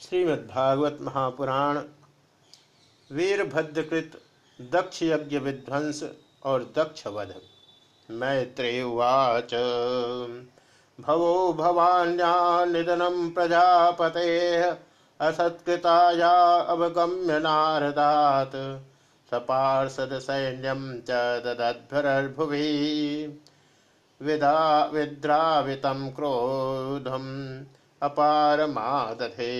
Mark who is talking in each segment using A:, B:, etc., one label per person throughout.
A: श्रीमद्भागवत महापुराण वीरभद्रकृत दक्ष यज्ञ विध्वंस और दक्ष वध मैत्रेवाच भवो भवान्या निधनम प्रजापते, असत्कृताया अवगम्य नारदात। सपार्षद सैन्यम च ददध्वरर्भुवि विदा विद्रावितं क्रोधम। अपारमादधे।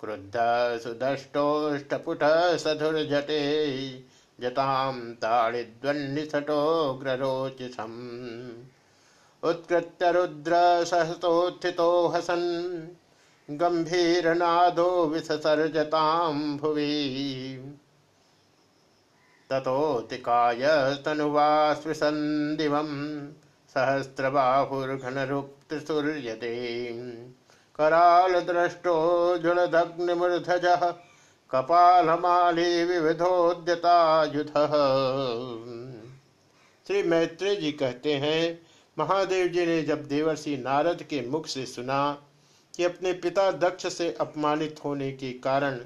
A: क्रुद्ध सुदष्टोष्टपुट सधुर्जटे जतां ताडिद्वन्निसटोग्ररोचिषम् उत्कृत्य रुद्रसहसोत्थितो हसन् गम्भीरनादो विससर्जतां भुवि ततोतिकाय तनुवास्पृशन् सहस्रबाहुर्घनरुक्तिसूर्यते। करालद्रष्टो जुलदग्निमूर्धजः कपालमाली विविधोद्यतायुधः श्री मैत्री जी कहते हैं, महादेव जी ने जब देवर्षि नारद के मुख से सुना कि अपने पिता दक्ष से अपमानित होने के कारण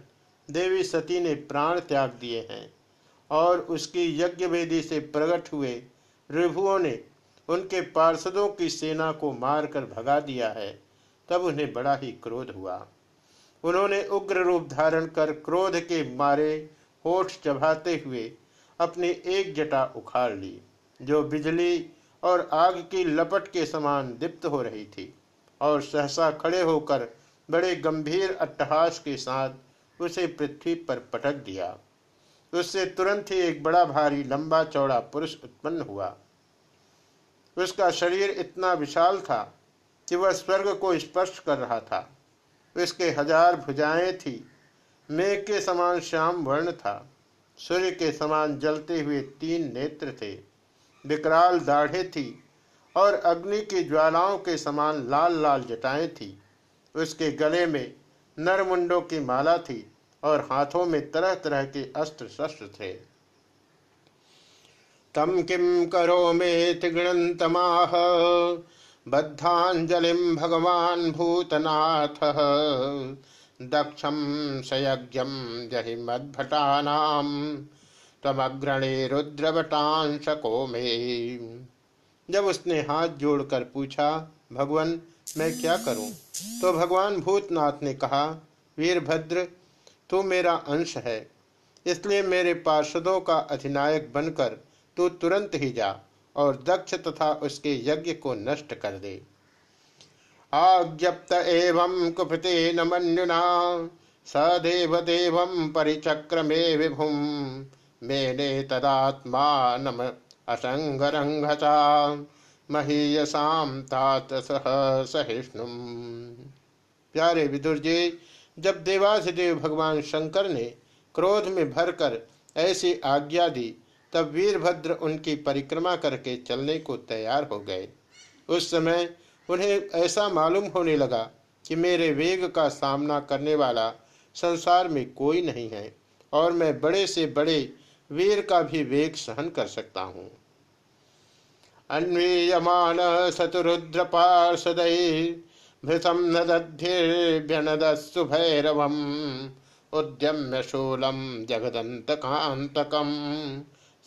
A: देवी सती ने प्राण त्याग दिए हैं और उसकी यज्ञ वेदी से प्रकट हुए रिभुओं ने उनके पार्षदों की सेना को मारकर भगा दिया है। तब उन्हें बड़ा ही क्रोध हुआ। उन्होंने उग्र रूप धारण कर क्रोध के मारे होठ चबाते हुए अपनी एक जटा उखाड़ ली, जो बिजली और आग की लपट के समान दीप्त हो रही थी और सहसा खड़े होकर बड़े गंभीर अट्टहास के साथ उसे पृथ्वी पर पटक दिया। उससे तुरंत ही एक बड़ा भारी लंबा चौड़ा पुरुष उत्पन्न हुआ। उसका शरीर इतना विशाल था कि वह स्वर्ग को स्पर्श कर रहा था। उसके हज़ार भुजाएँ थी। मेघ के समान श्याम वर्ण था। सूर्य के समान जलते हुए तीन नेत्र थे। विकराल दाढ़े थी और अग्नि की ज्वालाओं के समान लाल लाल जटाएँ थी। उसके गले में नरमुंडों की माला थी और हाथों में तरह तरह के अस्त्र शस्त्र थे। तम किम करो में गणतमाह बद्धांजलिम भगवान भूतनाथ। दक्षम सयज्ञम जहि मद्भटानाम। तमग्रणे रुद्रवटांशको मे जब उसने हाथ जोड़कर पूछा, भगवान, मैं क्या करूँ? तो भगवान भूतनाथ ने कहा, वीरभद्र, तू मेरा अंश है, इसलिए मेरे पार्षदों का अधिनायक बनकर तू तुरंत ही जा और दक्ष तथा उसके यज्ञ को नष्ट कर दे। आज्ञप्त एवं कुपते न मनुना सदेव देव परिचक्रमे विभुम मेने तदात्मान असंगरंघसा महीयसाम तात सह सहिष्णु। प्यारे विदुर जी, जब देवाधिदेव भगवान शंकर ने क्रोध में भरकर ऐसी आज्ञा दी तब वीरभद्र उनकी परिक्रमा करके चलने को तैयार हो गए। उस समय उन्हें ऐसा मालूम होने लगा कि मेरे वेग का सामना करने वाला संसार में कोई नहीं है और मैं बड़े से बड़े वीर का भी वेग सहन कर सकता हूँ। अन्वीयमान शतरुद्र पार्षद भृतम नदध्यनदस्सु भैरवम उद्यम्य शूलम जगदंतकांतकम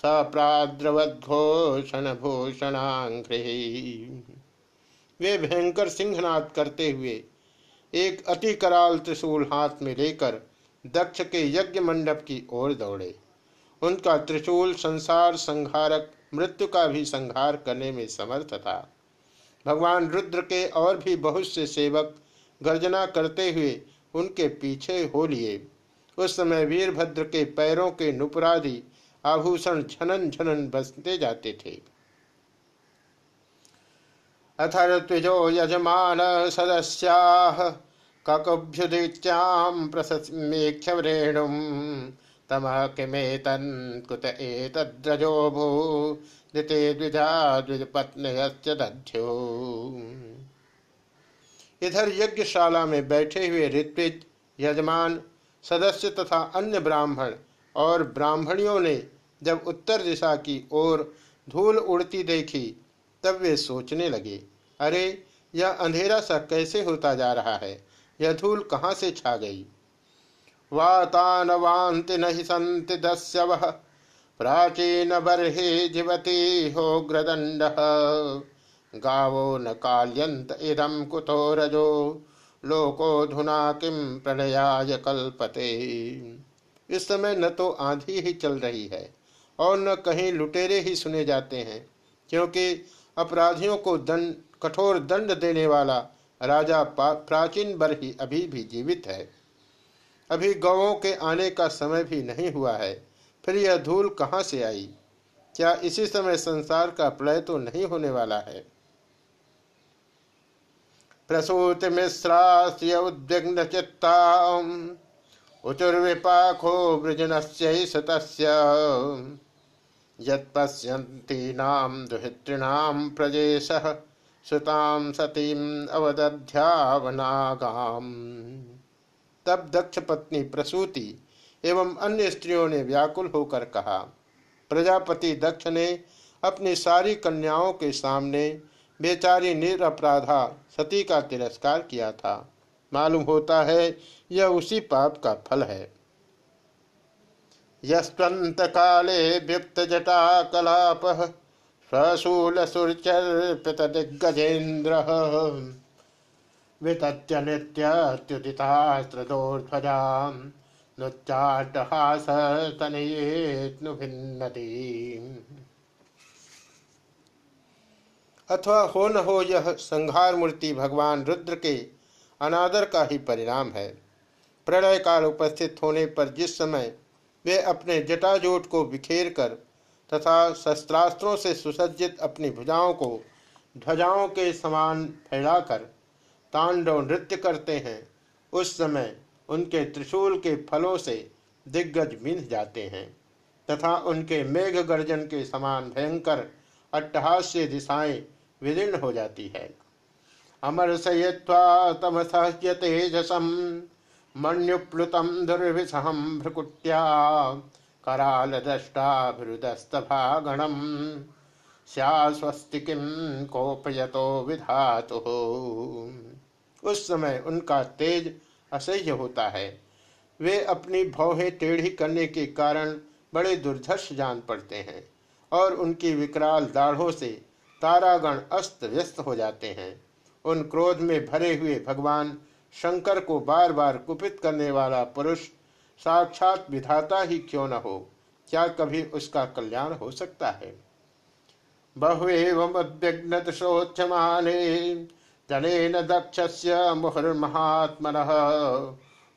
A: सप्राद्रवद्घोषण भूषणाघ्रि वे भयंकर सिंहनाद करते हुए एक अति कराल त्रिशूल हाथ में लेकर दक्ष के यज्ञ मंडप की ओर दौड़े। उनका त्रिशूल संसार संहारक, मृत्यु का भी संहार करने में समर्थ था। भगवान रुद्र के और भी बहुत से सेवक गर्जना करते हुए उनके पीछे हो लिए। उस समय वीरभद्र के पैरों के नुपुरादि आभूषण झनन झनन बसते जाते थे। अथर्त्विजो यजमान सदस्या ककुभ्युदीच्याम प्रसमेक्ष दिते द्विजा दध्यो। इधर यज्ञशाला में बैठे हुए ऋत्विज, यजमान, सदस्य तथा अन्य ब्राह्मण और ब्राह्मणियों ने जब उत्तर दिशा की ओर धूल उड़ती देखी, तब वे सोचने लगे, अरे, यह अंधेरा सा कैसे होता जा रहा है? यह धूल कहाँ से छा गई? वातानवान्ति नहि सन्ति दस्यवः, प्राचीन बर्हि जीवती हो ग्रदंड गावो न काल्यंत इदम कुतो रजो लोकोधुना किम प्रणयाय कल्पते। इस समय न तो आंधी ही चल रही है और न कहीं लुटेरे ही सुने जाते हैं, क्योंकि अपराधियों को दंड, कठोर दंड देने वाला राजा प्राचीन बर ही अभी भी जीवित है। अभी गौों के आने का समय भी नहीं हुआ है, फिर यह धूल कहाँ से आई? क्या इसी समय संसार का प्रलय तो नहीं होने वाला है? प्रसूति मिश्रास्य उद्विग्न चित्ता उचुर्विपाखो वृजन सतस्य। यत्पश्यन्तीनां दुहितॄणां प्रजेशः सुताम सतीम अवदध्यावनागाम। तब दक्ष पत्नी प्रसूति एवं अन्य स्त्रियों ने व्याकुल होकर कहा, प्रजापति दक्ष ने अपनी सारी कन्याओं के सामने बेचारी निरपराधा सती का तिरस्कार किया था। मालूम होता है, यह उसी पाप का फल है। यस्वंत काले व्युक्त जटा कलाप स्वशूल सुरचर्पित दिग्गजेन्द्र। वितत्य नित्युदितास्त्रदोर्ध्वजा अथवा हो न हो यह संहार मूर्ति भगवान रुद्र के अनादर का ही परिणाम है। प्रलय काल उपस्थित होने पर जिस समय वे अपने जटाजोट को बिखेर कर तथा शस्त्रास्त्रों से सुसज्जित अपनी भुजाओं को ध्वजाओं के समान फैलाकर तांडव नृत्य करते हैं, उस समय उनके त्रिशूल के फलों से दिग्गज मिन्ह जाते हैं तथा उनके मेघ गर्जन के समान भयंकर अट्टहास्य दिशाएँ विदीर्ण हो जाती है। अमर तम सहज्य तेजसम मण्युप्लुतम दुर्विषहम भ्रकुट्या कराल दृष्टाभिरुदस्तभागणम स्यास्वस्ति किम कोपयतो विधातु। उस समय उनका तेज असह्य होता है। वे अपनी भौहें टेढ़ी करने के कारण बड़े दुर्धर्ष जान पड़ते हैं और उनकी विकराल दाढ़ों से तारागण अस्त व्यस्त हो जाते हैं। उन क्रोध में भरे हुए भगवान शंकर को बार बार कुपित करने वाला पुरुष साक्षात विधाता ही क्यों न हो? क्या कभी उसका कल्याण हो सकता है? बहुएवमुद्विग्नोच्यमाने जनेन दक्षस्य मुहुर्महात्मनः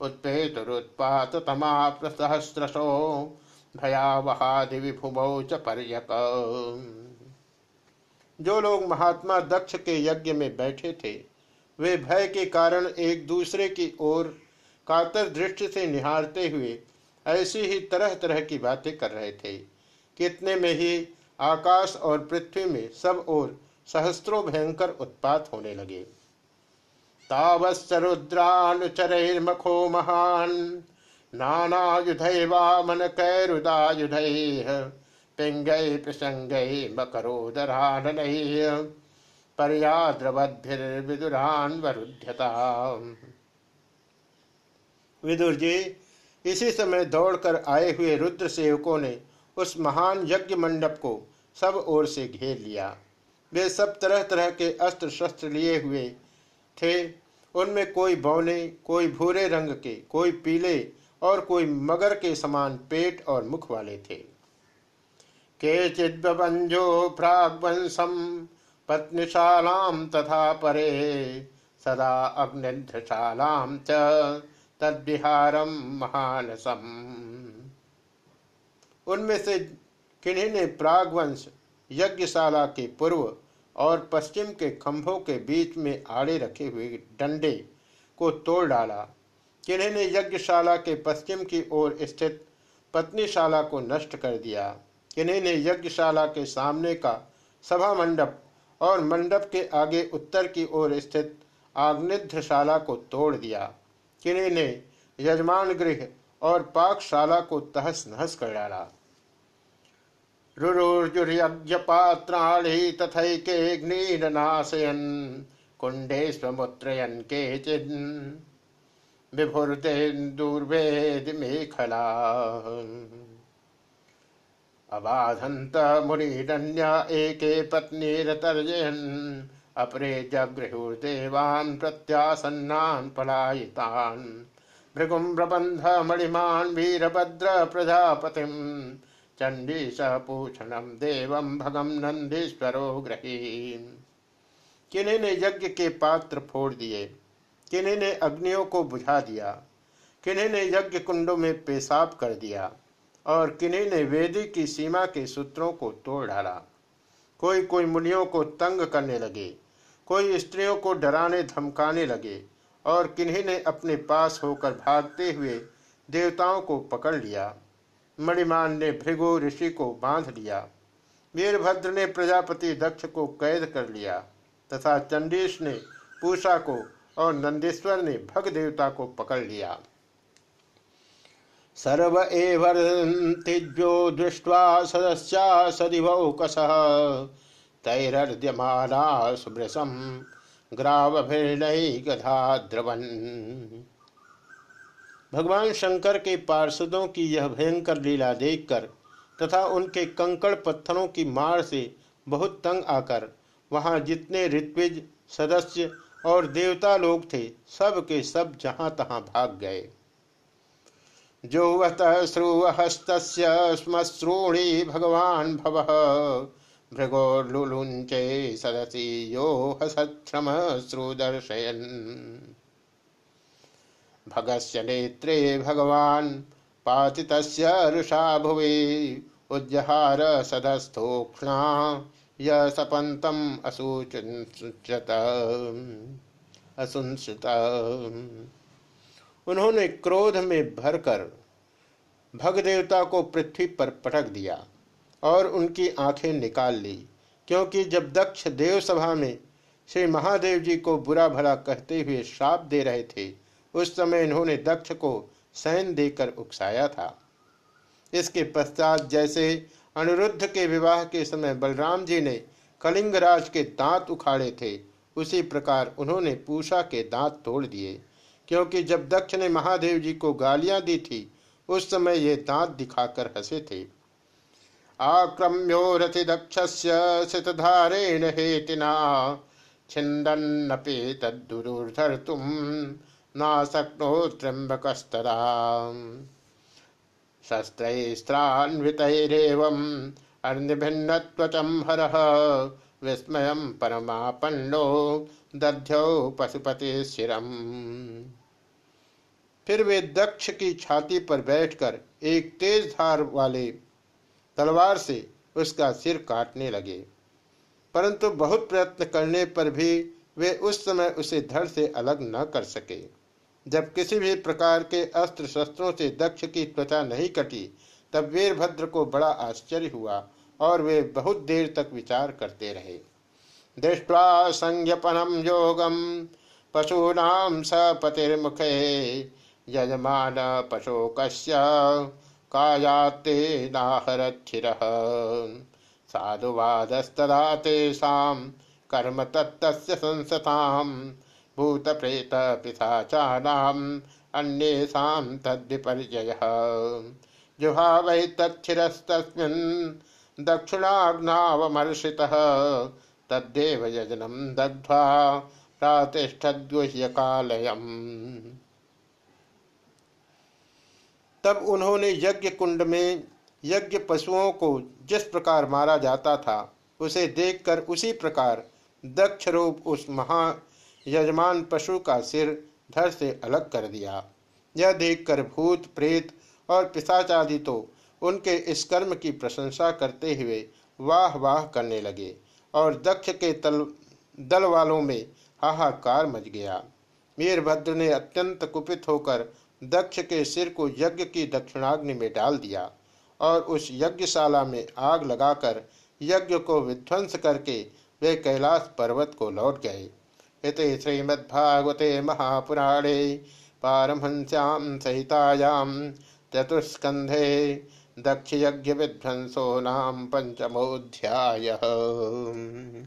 A: उत्पेतुरुत्पाततमा प्रसहस्रशो भयावहादि विभुमौ च पर्यक। जो लोग महात्मा दक्ष के यज्ञ में बैठे थे, वे भय के कारण एक दूसरे की ओर कातर दृष्टि से निहारते हुए ऐसी ही तरह तरह की बातें कर रहे थे। कितने में ही आकाश और पृथ्वी में सब ओर सहस्त्रों भयंकर उत्पात होने लगे। तावस्रुद्रानुचरैर्मखो महान नानायुधै वामन कैरुदायुधैः पिङ्गै प्रसङ्गै मकरोदराननैः पर्याद्रवद्भिर्विदुरान वरुध्यता विदुर जी, इसी समय दौड़कर आए हुए रुद्र सेवकों ने उस महान यज्ञ मंडप को सब ओर से घेर लिया। वे सब तरह तरह के अस्त्र शस्त्र लिए हुए थे। उनमें कोई बौने, कोई भूरे रंग के, कोई पीले और कोई मगर के समान पेट और मुख वाले थे। के चिदंजो प्रागवंशम पत्नीशालाम तथा परे। सदा अग्निशालाम च तद्विहारम उनमें से किन्हीं ने प्रागवंश, यज्ञशाला के पूर्व और पश्चिम के खंभों के बीच में आड़े रखे हुए डंडे को तोड़ डाला। किन्हीं ने यज्ञशाला के पश्चिम की ओर स्थित पत्नीशाला को नष्ट कर दिया। किन्हीं ने यज्ञशाला के सामने का सभा मंडप और मंडप के आगे उत्तर की ओर स्थित आग्निध्यशाला को तोड़ दिया। किन्हीं ने यजमान गृह और पाकशाला को तहस नहस कर डाला। रुरुर्जुर्यज्ञपात्राणि तथैकेऽग्निरनाशयन् कुण्डे स्वमुत्रयन् केचिन् मेखला। अबाधंत मुनिरन्या एके पत्नीरतर्जयन्। अपरे जगृहुर्देवान् प्रत्यासन्नान् पलायितान्। भृगुं प्रबन्ध मणिमान् वीरभद्र प्रजापतिम्। चंडी पूषणम देवम भगम नंदीश्वरो ग्रही किन्हीं ने यज्ञ के पात्र फोड़ दिए, किन्हीं ने अग्नियों को बुझा दिया, किन्हीं ने यज्ञ कुंडों में पेशाब कर दिया और किन्हीं ने वेदी की सीमा के सूत्रों को तोड़ डाला। कोई कोई मुनियों को तंग करने लगे, कोई स्त्रियों को डराने धमकाने लगे और किन्हीं ने अपने पास होकर भागते हुए देवताओं को पकड़ लिया। मणिमान ने भृगु ऋषि को बाँध लिया। वीरभद्र ने प्रजापति दक्ष को कैद कर लिया तथा चंडीश ने पूषा को और नंदेश्वर ने भग देवता को पकड़ लिया। सर्व एवर्तिज्यो दृष्ट्वा सदस्या सदिवौकस तैरर्द्यमाना ग्रावभिर्णय गधा द्रवन भगवान शंकर के पार्षदों की यह भयंकर लीला देखकर तथा उनके कंकड़ पत्थरों की मार से बहुत तंग आकर वहाँ जितने ऋत्विज, सदस्य और देवता लोग थे, सब के सब जहाँ तहां भाग गए। जो वत श्रुवहस्त श्मश्रूणी भगवान भव। भृगोर्लुलुंचे सदसी यो हसत्रम श्रुदर्शयन। भगस्य नेत्रे भगवान पाति ऋषा भुवि। उज्जहार सदस्थोक्षणा य सपंतम असूचत असुंसुत। उन्होंने क्रोध में भरकर भग देवता को पृथ्वी पर पटक दिया और उनकी आँखें निकाल ली, क्योंकि जब दक्ष देव सभा में श्री महादेव जी को बुरा भला कहते हुए श्राप दे रहे थे, उस समय इन्होंने दक्ष को सैन देकर उकसाया था। इसके पश्चात जैसे अनिरुद्ध के विवाह के समय बलराम जी ने कलिंगराज के दांत उखाड़े थे, उसी प्रकार उन्होंने पूषा के दांत तोड़ दिए। क्योंकि जब दक्ष ने महादेव जी को गालियाँ दी थी, उस समय ये दांत दिखाकर हंसे थे। आक्रम्यो रथि दक्ष सितधारेण हेतिना, छिन्दन्नपि तद्दुर्धर्तुम नाशक्नो त्र्यंबकस्तरा शस्त्रैस्त्रान्वितैरेवम् अर्निभिन्नत्वचं हरः विस्मयं परमापन्नो दध्यौ पशुपति शिरम फिर वे दक्ष की छाती पर बैठकर एक तेज धार वाले तलवार से उसका सिर काटने लगे। परंतु बहुत प्रयत्न करने पर भी वे उस समय उसे धड़ से अलग न कर सके। जब किसी भी प्रकार के अस्त्र शस्त्रों से दक्ष की त्वचा नहीं कटी, तब वीरभद्र को बड़ा आश्चर्य हुआ और वे बहुत देर तक विचार करते रहे। दृष्टवा संज्ञपनम योगम पशूनाम सपतिर्मुखे यजमान पशोक कायाते नाहरथिर साधुवादस्तदा तेषां कर्म तत्तस्य संसताम भूत प्रेत पिशाचानाम अन्येषां तद्विपर्ययः। जुहावै तच्छिरस्तस्मिन् दक्षिणाग्नावमर्षितः तद्देव यजनं दग्ध्वा प्रातिष्ठद्गुह्यकालयम्। तब उन्होंने यज्ञ कुंड में यज्ञ पशुओं को जिस प्रकार मारा जाता था, उसे देखकर उसी प्रकार दक्ष रूप उस महा यजमान पशु का सिर धर से अलग कर दिया। यह देखकर भूत, प्रेत और पिशाचादि तो उनके इस कर्म की प्रशंसा करते हुए वाह वाह करने लगे और दक्ष के तल, दल वालों में हाहाकार मच गया। वीरभद्र ने अत्यंत कुपित होकर दक्ष के सिर को यज्ञ की दक्षिणाग्नि में डाल दिया और उस यज्ञशाला में आग लगाकर यज्ञ को विध्वंस करके वे कैलाश पर्वत को लौट गए। इति श्रीमद्भागवते महापुराणे पारमहंस्यां सहितायां विध्वंसो नाम पंचमोऽध्यायः।